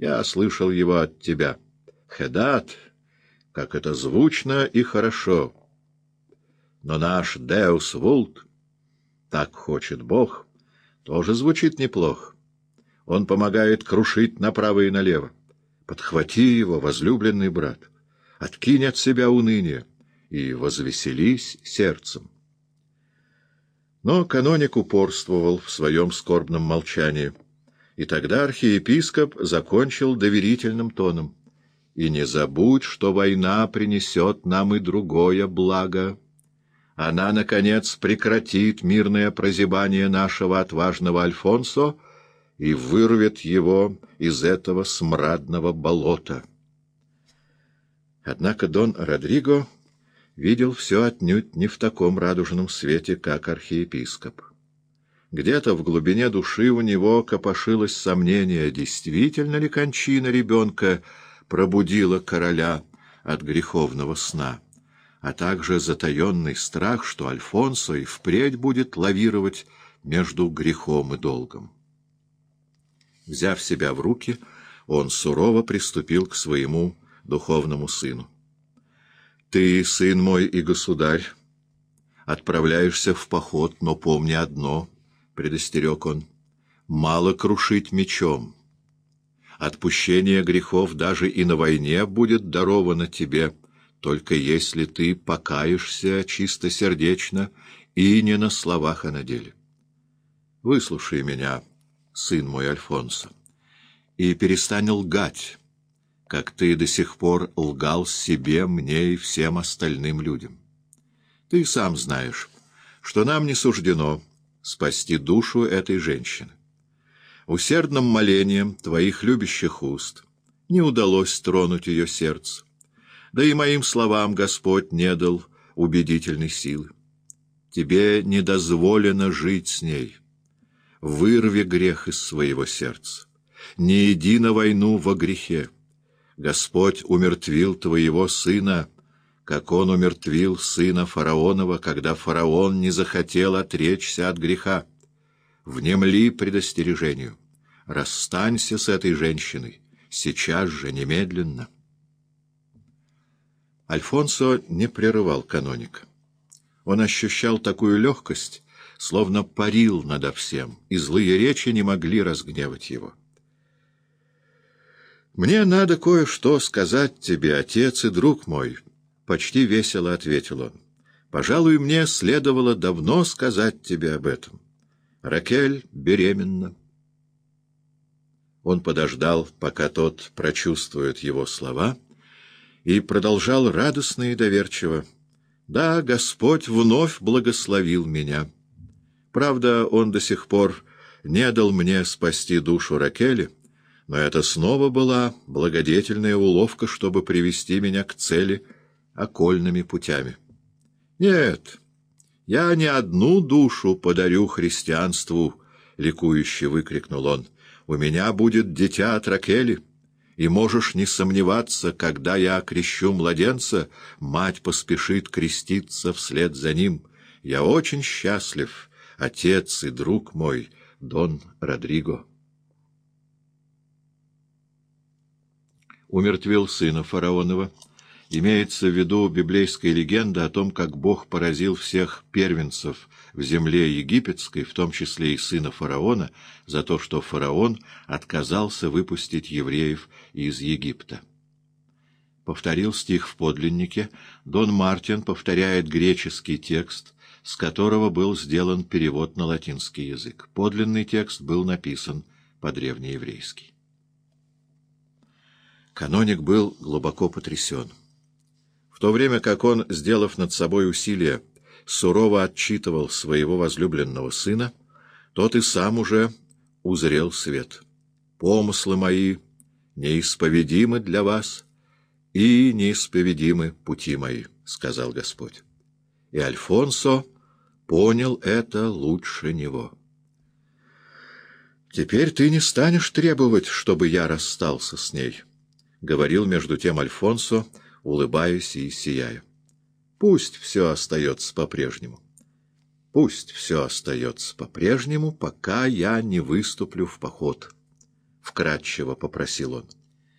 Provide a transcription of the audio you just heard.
Я слышал его от тебя. Хедат, как это звучно и хорошо. Но наш Деус Вулт, так хочет Бог, тоже звучит неплохо. Он помогает крушить направо и налево. Подхвати его, возлюбленный брат, откинь от себя уныние и возвеселись сердцем. Но каноник упорствовал в своем скорбном молчании, и тогда архиепископ закончил доверительным тоном. «И не забудь, что война принесет нам и другое благо. Она, наконец, прекратит мирное прозябание нашего отважного Альфонсо и вырвет его из этого смрадного болота». Однако Дон Родриго видел все отнюдь не в таком радужном свете, как архиепископ. Где-то в глубине души у него копошилось сомнение, действительно ли кончина ребенка пробудила короля от греховного сна, а также затаенный страх, что Альфонсо и впредь будет лавировать между грехом и долгом. Взяв себя в руки, он сурово приступил к своему духовному сыну. Ты, сын мой и государь, отправляешься в поход, но помни одно, — предостерег он, — мало крушить мечом. Отпущение грехов даже и на войне будет даровано тебе, только если ты покаешься чистосердечно и не на словах, а на деле. Выслушай меня, сын мой Альфонсо, и перестань лгать, как ты до сих пор лгал себе, мне и всем остальным людям. Ты сам знаешь, что нам не суждено спасти душу этой женщины. Усердным молением твоих любящих уст не удалось тронуть ее сердце, да и моим словам Господь не дал убедительной силы. Тебе не дозволено жить с ней. Вырви грех из своего сердца. Не иди на войну во грехе. Господь умертвил твоего сына, как он умертвил сына фараонова, когда фараон не захотел отречься от греха. Внемли предостережению. Расстанься с этой женщиной, сейчас же, немедленно. Альфонсо не прерывал каноника. Он ощущал такую легкость, словно парил надо всем, и злые речи не могли разгневать его. «Мне надо кое-что сказать тебе, отец и друг мой», — почти весело ответил он. «Пожалуй, мне следовало давно сказать тебе об этом. Ракель беременна». Он подождал, пока тот прочувствует его слова, и продолжал радостно и доверчиво. «Да, Господь вновь благословил меня. Правда, Он до сих пор не дал мне спасти душу Ракели» Но это снова была благодетельная уловка, чтобы привести меня к цели окольными путями. Нет, я не одну душу подарю христианству, — ликующе выкрикнул он. У меня будет дитя от Ракели, и можешь не сомневаться, когда я окрещу младенца, мать поспешит креститься вслед за ним. Я очень счастлив, отец и друг мой, Дон Родриго. умертвил сына фараонова, имеется в виду библейская легенда о том, как Бог поразил всех первенцев в земле египетской, в том числе и сына фараона, за то, что фараон отказался выпустить евреев из Египта. Повторил стих в подлиннике, Дон Мартин повторяет греческий текст, с которого был сделан перевод на латинский язык. Подлинный текст был написан по-древнееврейски. Каноник был глубоко потрясен. То время как он, сделав над собой усилие, сурово отчитывал своего возлюбленного сына, тот и сам уже узрел свет. «Помыслы мои неисповедимы для вас, и неисповедимы пути мои», — сказал Господь. И Альфонсо понял это лучше него. «Теперь ты не станешь требовать, чтобы я расстался с ней». — говорил между тем Альфонсо, улыбаясь и сияя. — Пусть все остается по-прежнему. Пусть все остается по-прежнему, пока я не выступлю в поход. — вкратчиво попросил он.